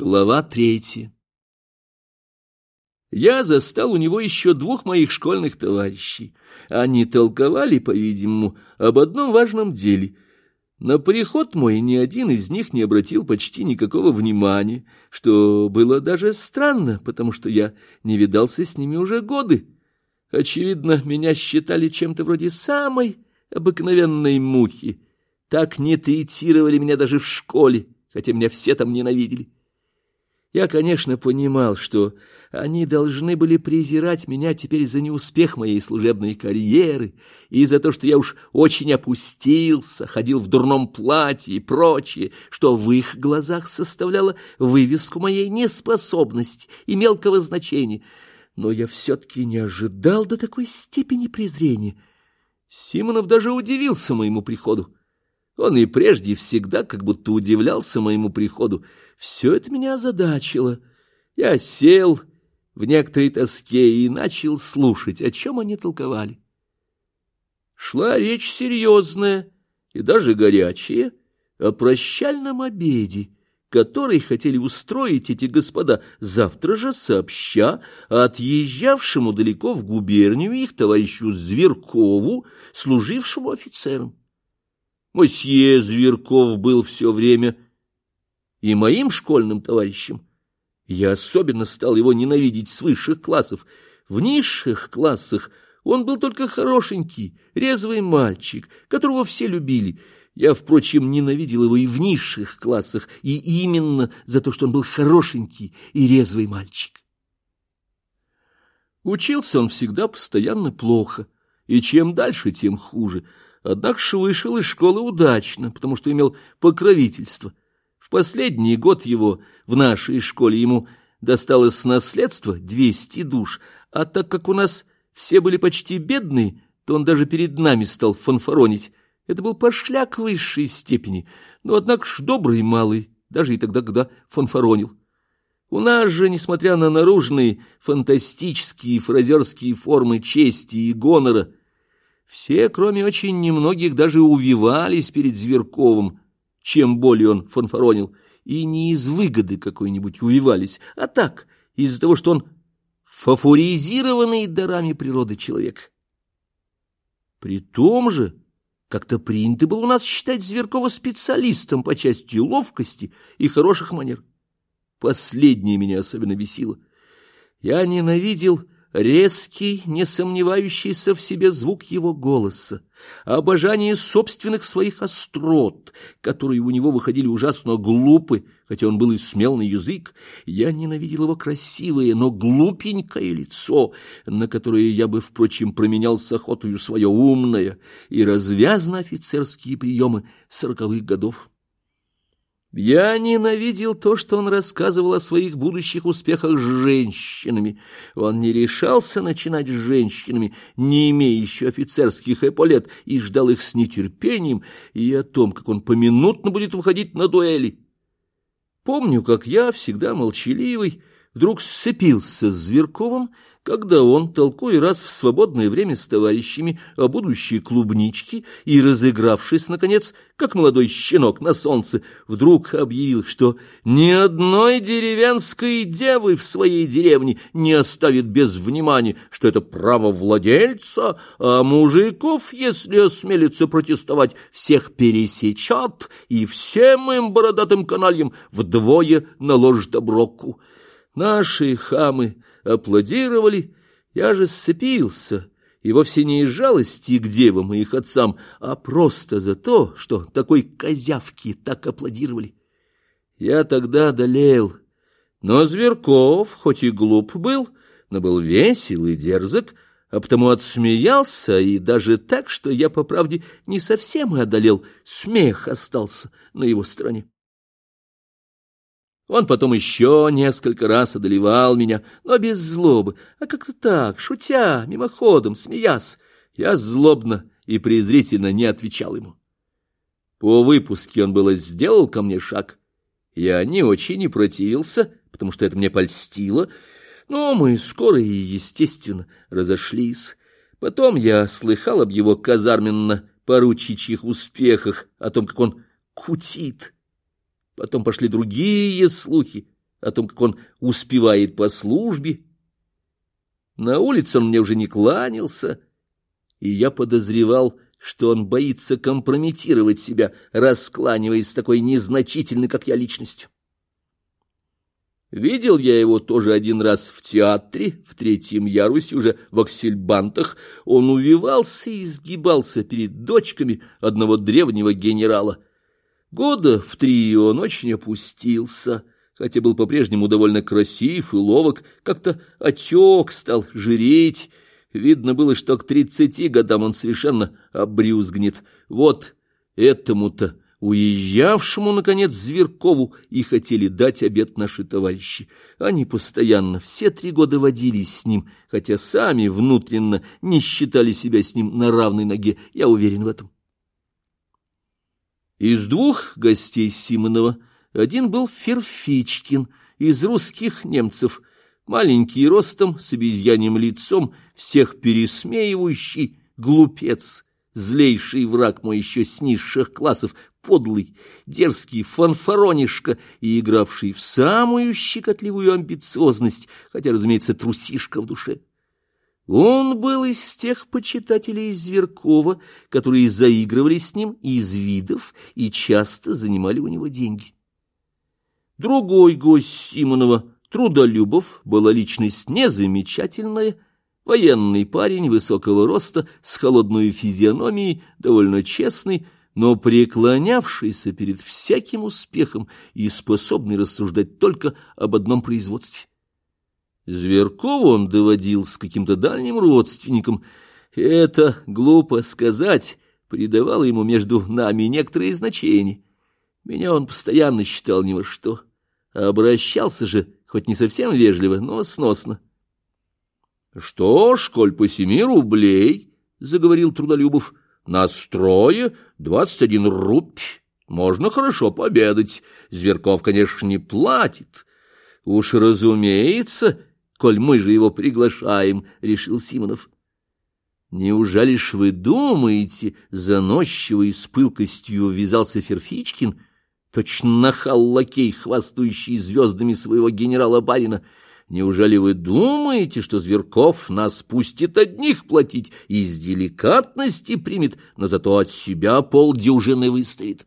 Глава третья Я застал у него еще двух моих школьных товарищей. Они толковали, по-видимому, об одном важном деле. На приход мой ни один из них не обратил почти никакого внимания, что было даже странно, потому что я не видался с ними уже годы. Очевидно, меня считали чем-то вроде самой обыкновенной мухи. Так не третировали меня даже в школе, хотя меня все там ненавидели. Я, конечно, понимал, что они должны были презирать меня теперь за неуспех моей служебной карьеры и за то, что я уж очень опустился, ходил в дурном платье и прочее, что в их глазах составляло вывеску моей неспособности и мелкого значения. Но я все-таки не ожидал до такой степени презрения. Симонов даже удивился моему приходу. Он и прежде всегда как будто удивлялся моему приходу. Все это меня озадачило. Я сел в некоторой тоске и начал слушать, о чем они толковали. Шла речь серьезная и даже горячая о прощальном обеде, который хотели устроить эти господа завтра же сообща отъезжавшему далеко в губернию их товарищу Зверкову, служившему офицером. Мосье Зверков был все время и моим школьным товарищем. Я особенно стал его ненавидеть с высших классов. В низших классах он был только хорошенький, резвый мальчик, которого все любили. Я, впрочем, ненавидел его и в низших классах, и именно за то, что он был хорошенький и резвый мальчик. Учился он всегда постоянно плохо, и чем дальше, тем хуже — Однако вышел из школы удачно, потому что имел покровительство. В последний год его в нашей школе ему досталось наследство 200 душ, а так как у нас все были почти бедные, то он даже перед нами стал фанфаронить. Это был пошляк высшей степени, но, однако ж, добрый малый, даже и тогда, когда фанфаронил. У нас же, несмотря на наружные фантастические фразерские формы чести и гонора, все, кроме очень немногих, даже увивались перед Зверковым, чем более он фанфаронил, и не из выгоды какой-нибудь увивались, а так, из-за того, что он фафоризированный дарами природы человек. При том же, как-то принято было у нас считать Зверкова специалистом по части ловкости и хороших манер. Последнее меня особенно бесило. Я ненавидел резкий, не сомневающийся в себе звук его голоса, обожание собственных своих острот, которые у него выходили ужасно глупы, хотя он был и смел на язык. Я ненавидел его красивое, но глупенькое лицо, на которое я бы, впрочем, променял с охотою свое умное и развязно офицерские приемы сороковых годов. Я ненавидел то, что он рассказывал о своих будущих успехах с женщинами. Он не решался начинать с женщинами, не имея еще офицерских эполет, и ждал их с нетерпением, и о том, как он поминутно будет выходить на дуэли. Помню, как я, всегда молчаливый, вдруг сцепился с Зверковым, когда он, толкуя раз в свободное время с товарищами о будущей клубничке и разыгравшись, наконец, как молодой щенок на солнце, вдруг объявил, что ни одной деревенской девы в своей деревне не оставит без внимания, что это право владельца, а мужиков, если осмелится протестовать, всех пересечет и всем им бородатым канальям вдвое наложит оброку. Наши хамы аплодировали, я же сцепился, и вовсе не из жалости к девам и их отцам, а просто за то, что такой козявки так аплодировали. Я тогда одолел, но Зверков, хоть и глуп был, но был весел и дерзок, а потому отсмеялся, и даже так, что я, по правде, не совсем и одолел, смех остался на его стороне. Он потом еще несколько раз одолевал меня, но без злобы, а как-то так, шутя, мимоходом, смеясь. Я злобно и презрительно не отвечал ему. По выпуске он было сделал ко мне шаг. Я не очень не противился, потому что это мне польстило, но мы скоро и, естественно, разошлись. Потом я слыхал об его казарменно-поручичьих успехах, о том, как он кутит, Потом пошли другие слухи, о том, как он успевает по службе. На улице он мне уже не кланялся, и я подозревал, что он боится компрометировать себя, раскланиваясь такой незначительной, как я, личностью. Видел я его тоже один раз в театре, в третьем ярусе, уже в аксельбантах. Он увивался и изгибался перед дочками одного древнего генерала. Года в три он очень опустился, хотя был по-прежнему довольно красив и ловок, как-то отек стал, жиреть. Видно было, что к тридцати годам он совершенно обрюзгнет. Вот этому-то уезжавшему, наконец, Зверкову, и хотели дать обед наши товарищи. Они постоянно все три года водились с ним, хотя сами внутренно не считали себя с ним на равной ноге, я уверен в этом. Из двух гостей Симонова один был Ферфичкин из русских немцев, маленький ростом, с обезьяньим лицом, всех пересмеивающий, глупец — злейший враг мой еще с низших классов, подлый, дерзкий фанфаронишка и игравший в самую щекотливую амбициозность, хотя, разумеется, трусишка в душе. Он был из тех почитателей Зверкова, которые заигрывали с ним из видов и часто занимали у него деньги. Другой гость Симонова, Трудолюбов, была личность незамечательная, Военный парень высокого роста, с холодной физиономией, довольно честный, но преклонявшийся перед всяким успехом и способный рассуждать только об одном производстве. Зверкова он доводил с каким-то дальним родственником. Это, глупо сказать, придавало ему между нами некоторые значения. Меня он постоянно считал ни во что, обращался же, хоть не совсем вежливо, но сносно. — Что ж, коль по семи рублей, — заговорил Трудолюбов, — на строе двадцать один рубь. Можно хорошо пообедать. Зверков, конечно, не платит. Уж разумеется, коль мы же его приглашаем, — решил Симонов. Неужели ж вы думаете, заносчиво и с пылкостью ввязался Ферфичкин, точно нахал лакей, хвастающий звездами своего генерала-барина, — Неужели вы думаете, что Зверков нас пустит одних платить и из деликатности примет, но зато от себя полдюжины выставит?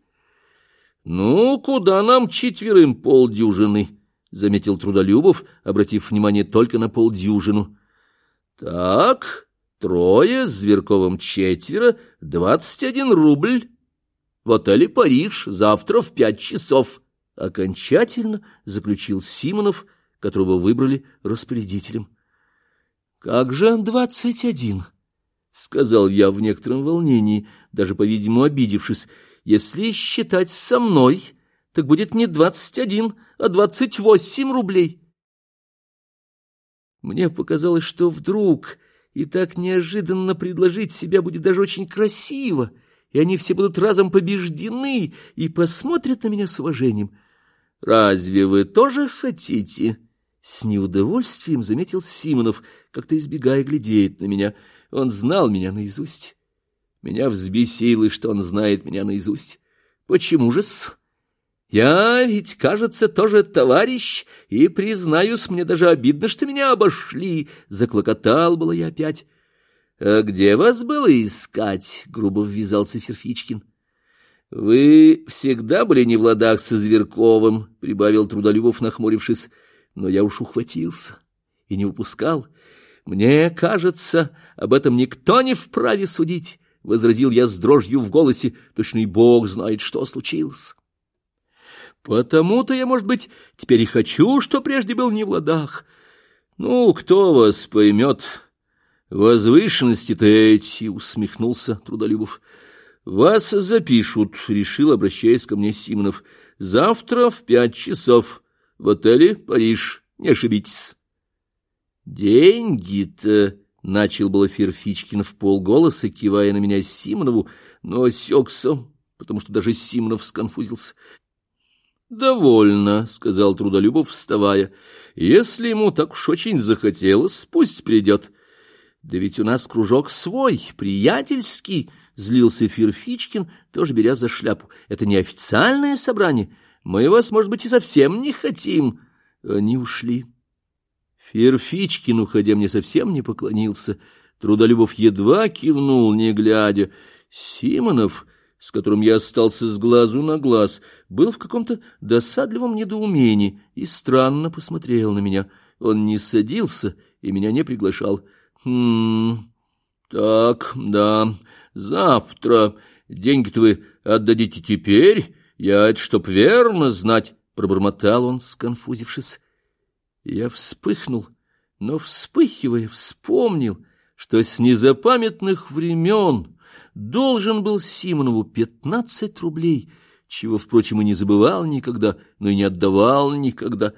— Ну, куда нам четверым полдюжины? — заметил Трудолюбов, обратив внимание только на полдюжину. — Так, трое, с Зверковым четверо, двадцать один рубль. В отеле «Париж» завтра в пять часов. Окончательно заключил Симонов, — которого выбрали распорядителем. — Как же двадцать один? — сказал я в некотором волнении, даже, по-видимому, обидевшись. — Если считать со мной, так будет не двадцать один, а двадцать восемь рублей. Мне показалось, что вдруг и так неожиданно предложить себя будет даже очень красиво, и они все будут разом побеждены и посмотрят на меня с уважением. «Разве вы тоже хотите?» С неудовольствием заметил Симонов, как-то избегая глядеть на меня. Он знал меня наизусть. Меня взбесило, что он знает меня наизусть. Почему же-с? Я ведь, кажется, тоже товарищ, и, признаюсь, мне даже обидно, что меня обошли. Заклокотал было я опять. — А где вас было искать? — грубо ввязался Ферфичкин. — Вы всегда были не в ладах со Зверковым, — прибавил Трудолюбов, нахмурившись но я уж ухватился и не выпускал. Мне кажется, об этом никто не вправе судить, — возразил я с дрожью в голосе, точно и Бог знает, что случилось. Потому-то я, может быть, теперь и хочу, что прежде был не в ладах. Ну, кто вас поймет? Возвышенности-то эти, — усмехнулся Трудолюбов. Вас запишут, — решил, обращаясь ко мне Симонов. Завтра в пять часов в отеле «Париж». Не ошибитесь. «Деньги-то...» — начал было Ферфичкин в полголоса, кивая на меня Симонову, но осекся, потому что даже Симонов сконфузился. «Довольно», — сказал Трудолюбов, вставая. «Если ему так уж очень захотелось, пусть придет». «Да ведь у нас кружок свой, приятельский», — злился Ферфичкин, тоже беря за шляпу. «Это не официальное собрание». Мы вас, может быть, и совсем не хотим. Они ушли. Ферфичкин, уходя, мне совсем не поклонился. Трудолюбов едва кивнул, не глядя. Симонов, с которым я остался с глазу на глаз, был в каком-то досадливом недоумении и странно посмотрел на меня. Он не садился и меня не приглашал. «Хм... Так, да, завтра. Деньги-то вы отдадите теперь? Я это чтоб верно знать». Пробормотал он, сконфузившись. Я вспыхнул, но, вспыхивая, вспомнил, что с незапамятных времен должен был Симонову пятнадцать рублей, чего, впрочем, и не забывал никогда, но и не отдавал никогда.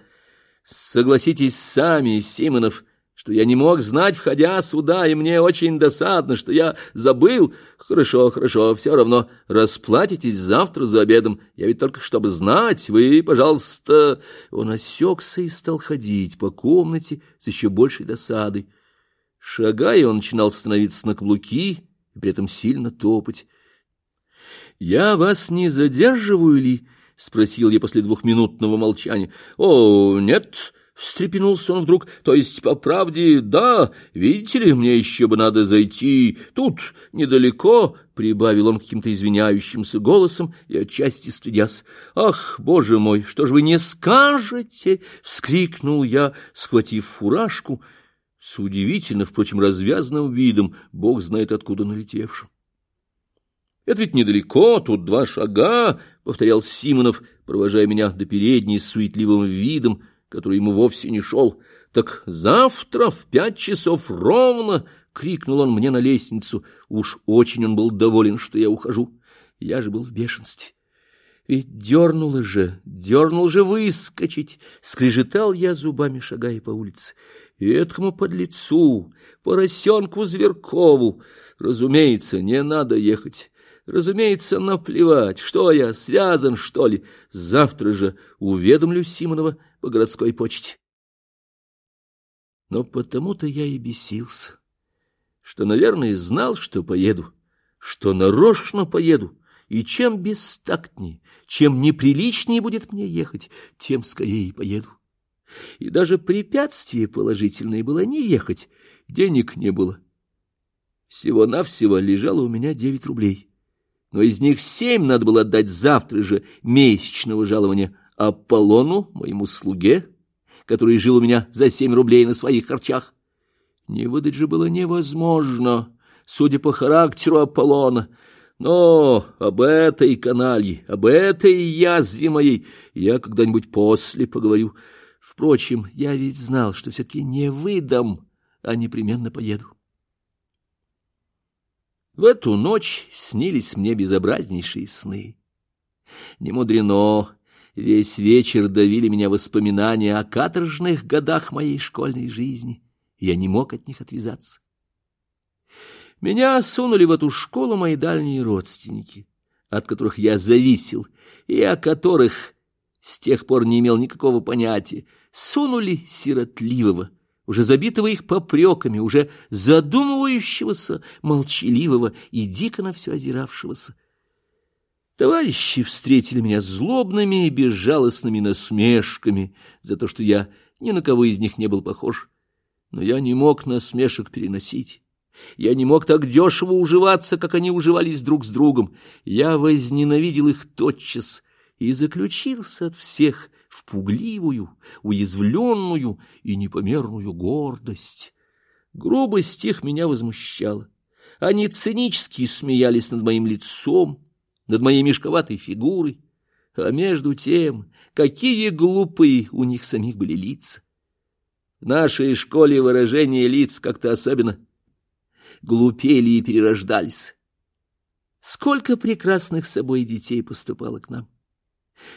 Согласитесь сами, Симонов, — что я не мог знать, входя сюда, и мне очень досадно, что я забыл. Хорошо, хорошо, все равно расплатитесь завтра за обедом. Я ведь только чтобы знать, вы, пожалуйста...» Он осекся и стал ходить по комнате с еще большей досадой. Шагая, он начинал становиться на каблуки и при этом сильно топать. «Я вас не задерживаю ли?» — спросил я после двухминутного молчания. «О, нет, Встрепенулся он вдруг. То есть, по правде, да, видите ли, мне еще бы надо зайти. Тут, недалеко, — прибавил он каким-то извиняющимся голосом и отчасти стыдясь. «Ах, боже мой, что же вы не скажете?» — вскрикнул я, схватив фуражку, с удивительно, впрочем, развязанным видом, бог знает откуда налетевшим. «Это ведь недалеко, тут два шага», — повторял Симонов, провожая меня до передней с суетливым видом, — который ему вовсе не шел. «Так завтра в пять часов ровно!» — крикнул он мне на лестницу. Уж очень он был доволен, что я ухожу. Я же был в бешенстве. Ведь дернуло же, дернул же выскочить. Скрежетал я зубами, шагая по улице. И этому подлецу, поросенку Зверкову, разумеется, не надо ехать. Разумеется, наплевать, что я, связан, что ли. Завтра же уведомлю Симонова по городской почте. Но потому-то я и бесился, что, наверное, знал, что поеду, что нарочно поеду, и чем бестактнее, чем неприличнее будет мне ехать, тем скорее поеду. И даже препятствие положительное было не ехать, денег не было. Всего-навсего лежало у меня девять рублей, но из них семь надо было отдать завтра же месячного жалования Аполлону, моему слуге, который жил у меня за семь рублей на своих харчах. Не выдать же было невозможно, судя по характеру Аполлона. Но об этой каналье, об этой язве моей я когда-нибудь после поговорю. Впрочем, я ведь знал, что все-таки не выдам, а непременно поеду. В эту ночь снились мне безобразнейшие сны. Не мудрено, Весь вечер давили меня воспоминания о каторжных годах моей школьной жизни. Я не мог от них отвязаться. Меня сунули в эту школу мои дальние родственники, от которых я зависел, и о которых с тех пор не имел никакого понятия. Сунули сиротливого, уже забитого их попреками, уже задумывающегося, молчаливого и дико на все озиравшегося. Товарищи встретили меня злобными и безжалостными насмешками за то, что я ни на кого из них не был похож. Но я не мог насмешек переносить. Я не мог так дешево уживаться, как они уживались друг с другом. Я возненавидел их тотчас и заключился от всех в пугливую, уязвленную и непомерную гордость. Грубость их меня возмущала. Они цинически смеялись над моим лицом, над моей мешковатой фигурой, а между тем, какие глупые у них самих были лица. В нашей школе выражения лиц как-то особенно глупели и перерождались. Сколько прекрасных собой детей поступало к нам.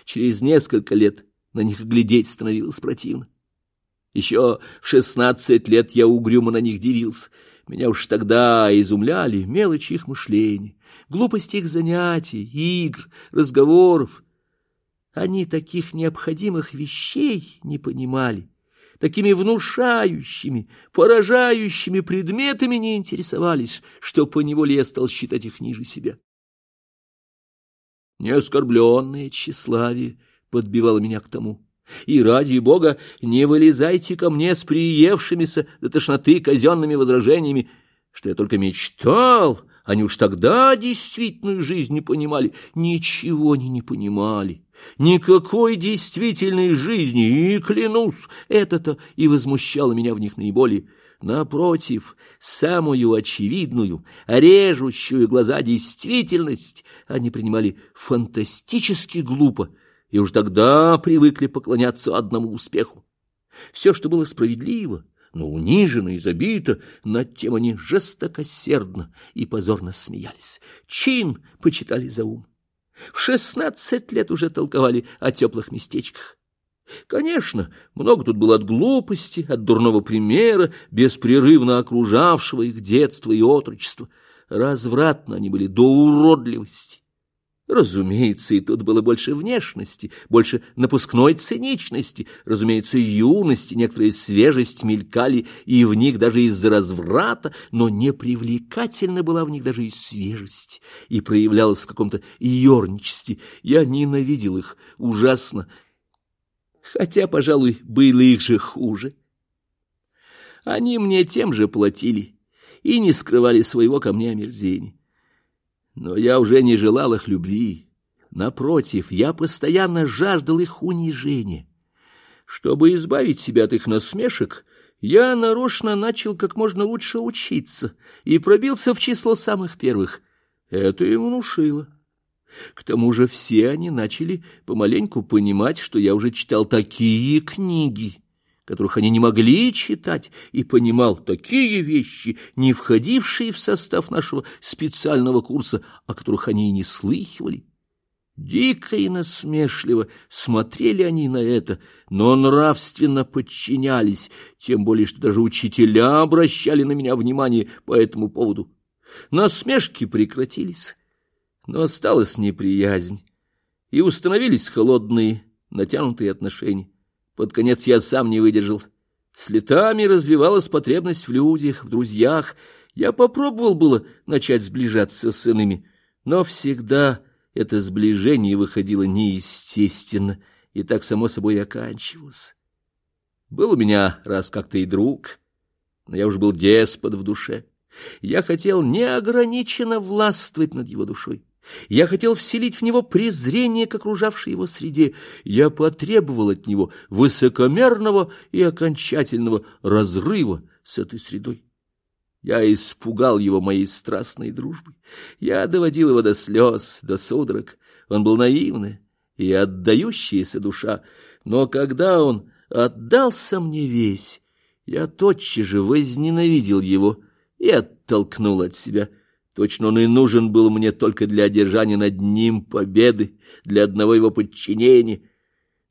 Через несколько лет на них глядеть становилось противно. Еще в шестнадцать лет я угрюмо на них дивился. Меня уж тогда изумляли мелочи их мышления глупость их занятий, игр, разговоров. Они таких необходимых вещей не понимали, такими внушающими, поражающими предметами не интересовались, что поневоле я стал считать их ниже себя. Неоскорбленное тщеславие подбивало меня к тому, И ради бога не вылезайте ко мне с приевшимися до тошноты казенными возражениями, что я только мечтал, они уж тогда действительную жизнь не понимали, ничего они не понимали. Никакой действительной жизни, и клянусь, это-то и возмущало меня в них наиболее. Напротив, самую очевидную, режущую глаза действительность они принимали фантастически глупо, и уж тогда привыкли поклоняться одному успеху. Все, что было справедливо, но унижено и забито, над тем они жестокосердно и позорно смеялись. Чин почитали за ум. В шестнадцать лет уже толковали о теплых местечках. Конечно, много тут было от глупости, от дурного примера, беспрерывно окружавшего их детство и отрочество. Развратно они были до уродливости. Разумеется, и тут было больше внешности, больше напускной циничности, разумеется, юности, некоторая свежесть мелькали и в них даже из-за разврата, но непривлекательна была в них даже и свежесть, и проявлялась в каком-то ерничестве. Я ненавидел их ужасно, хотя, пожалуй, было их же хуже. Они мне тем же платили и не скрывали своего ко мне омерзения. Но я уже не желал их любви. Напротив, я постоянно жаждал их унижения. Чтобы избавить себя от их насмешек, я нарочно начал как можно лучше учиться и пробился в число самых первых. Это им внушило. К тому же все они начали помаленьку понимать, что я уже читал такие книги, которых они не могли читать, и понимал такие вещи, не входившие в состав нашего специального курса, о которых они и не слыхивали. Дико и насмешливо смотрели они на это, но нравственно подчинялись, тем более, что даже учителя обращали на меня внимание по этому поводу. Насмешки прекратились, но осталась неприязнь, и установились холодные, натянутые отношения. Под конец я сам не выдержал. С летами развивалась потребность в людях, в друзьях. Я попробовал было начать сближаться с иными, но всегда это сближение выходило неестественно и так само собой оканчивалось. Был у меня раз как-то и друг, но я уж был деспот в душе. Я хотел неограниченно властвовать над его душой. Я хотел вселить в него презрение к окружавшей его среде. Я потребовал от него высокомерного и окончательного разрыва с этой средой. Я испугал его моей страстной дружбой. Я доводил его до слез, до судорог. Он был наивный и отдающаяся душа. Но когда он отдался мне весь, я тотчас же возненавидел его и оттолкнул от себя. Точно он и нужен был мне только для одержания над ним победы, для одного его подчинения.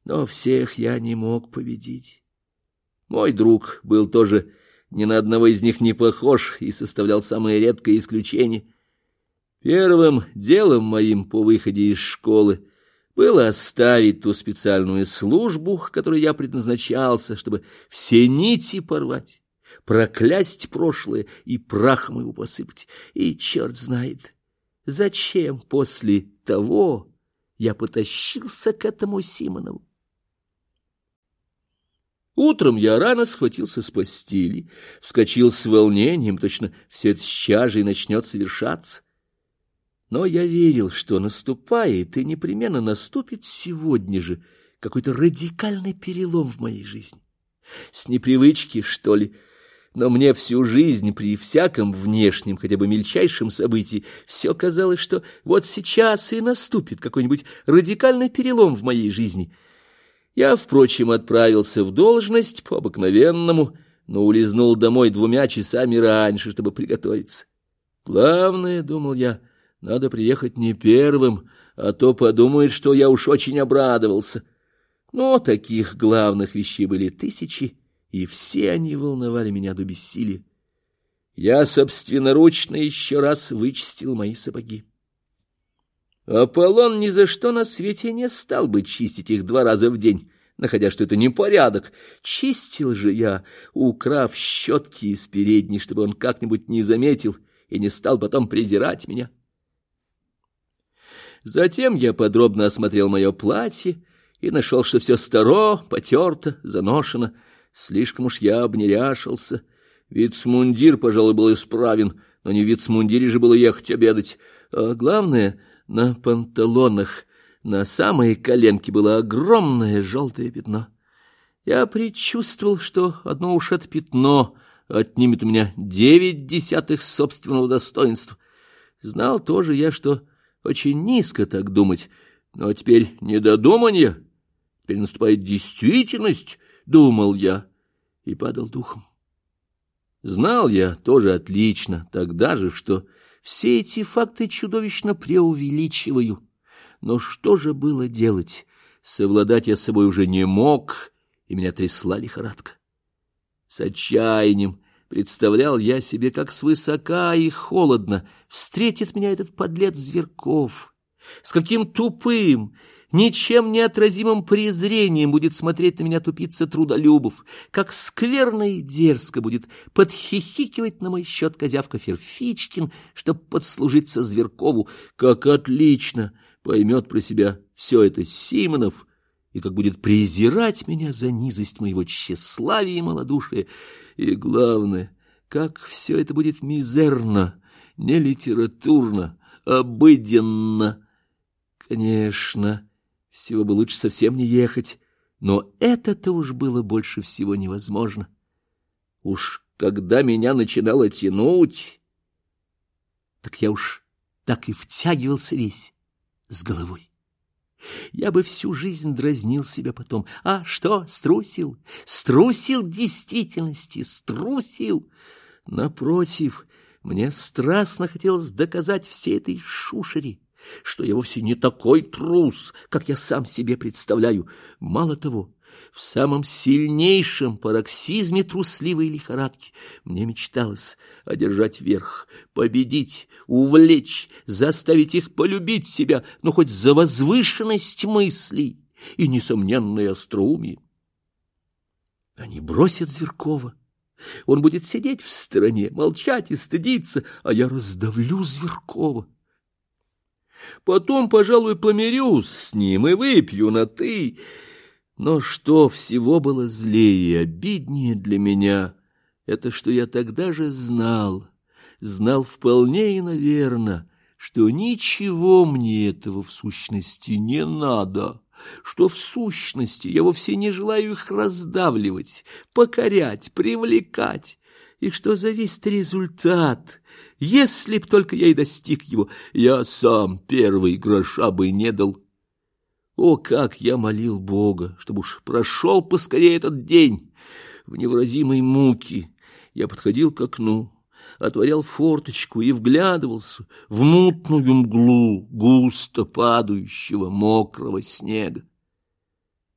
Но всех я не мог победить. Мой друг был тоже ни на одного из них не похож и составлял самое редкое исключение. Первым делом моим по выходе из школы было оставить ту специальную службу, к которой я предназначался, чтобы все нити порвать проклясть прошлое и прахом его посыпать. И черт знает, зачем после того я потащился к этому Симонову. Утром я рано схватился с постели, вскочил с волнением, точно все это сейчас же и начнет совершаться. Но я верил, что наступает и непременно наступит сегодня же какой-то радикальный перелом в моей жизни. С непривычки, что ли, но мне всю жизнь при всяком внешнем, хотя бы мельчайшем событии, все казалось, что вот сейчас и наступит какой-нибудь радикальный перелом в моей жизни. Я, впрочем, отправился в должность по обыкновенному, но улизнул домой двумя часами раньше, чтобы приготовиться. Главное, — думал я, — надо приехать не первым, а то подумают, что я уж очень обрадовался. Но таких главных вещей были тысячи, и все они волновали меня до бессилия. Я собственноручно еще раз вычистил мои сапоги. Аполлон ни за что на свете не стал бы чистить их два раза в день, находя, что это непорядок. Чистил же я, украв щетки из передней, чтобы он как-нибудь не заметил и не стал потом презирать меня. Затем я подробно осмотрел мое платье и нашел, что все старо, потерто, заношено. Слишком уж я обнеряшился. Вицмундир, пожалуй, был исправен, но не в вицмундире же было ехать обедать. А главное, на панталонах, на самой коленке было огромное желтое пятно. Я предчувствовал, что одно уж это пятно отнимет у меня девять десятых собственного достоинства. Знал тоже я, что очень низко так думать, но теперь не додуманье, теперь наступает действительность, думал я, и падал духом. Знал я тоже отлично тогда же, что все эти факты чудовищно преувеличиваю. Но что же было делать? Совладать я с собой уже не мог, и меня трясла лихорадка. С отчаянием представлял я себе, как свысока и холодно встретит меня этот подлец Зверков, с каким тупым, ничем не отразимым презрением будет смотреть на меня тупица трудолюбов, как скверно и дерзко будет подхихикивать на мой счет козявка Ферфичкин, чтоб подслужиться Зверкову, как отлично поймет про себя все это Симонов, и как будет презирать меня за низость моего тщеславия и малодушия, и, главное, как все это будет мизерно, не литературно, обыденно. Конечно, всего бы лучше совсем не ехать, но это-то уж было больше всего невозможно. Уж когда меня начинало тянуть, так я уж так и втягивался весь с головой. Я бы всю жизнь дразнил себя потом. А что, струсил? Струсил действительности, струсил. Напротив, мне страстно хотелось доказать всей этой шушере, что я вовсе не такой трус, как я сам себе представляю. Мало того, в самом сильнейшем пароксизме трусливой лихорадки мне мечталось одержать верх, победить, увлечь, заставить их полюбить себя, но хоть за возвышенность мыслей и несомненное остроумие. Они бросят Зверкова. Он будет сидеть в стороне, молчать и стыдиться, а я раздавлю Зверкова. Потом, пожалуй, помирюсь с ним и выпью на «ты». Но что всего было злее и обиднее для меня, это что я тогда же знал, знал вполне и наверно, что ничего мне этого в сущности не надо, что в сущности я вовсе не желаю их раздавливать, покорять, привлекать, и что за весь результат, если б только я и достиг его, я сам первый гроша бы не дал. О, как я молил Бога, чтобы уж прошел поскорее этот день! В невыразимой муке я подходил к окну, отворял форточку и вглядывался в мутную мглу густо падающего мокрого снега.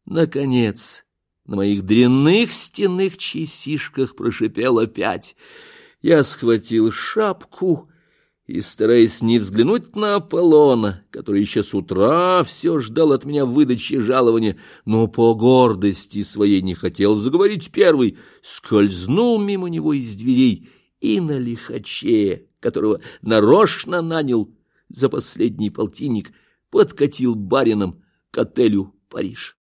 Наконец, на моих дрянных стенных часишках прошипел опять. Я схватил шапку и, стараясь не взглянуть на Аполлона, который еще с утра все ждал от меня выдачи жалования, но по гордости своей не хотел заговорить первый, скользнул мимо него из дверей и на лихаче, которого нарочно нанял за последний полтинник, подкатил барином к отелю «Париж».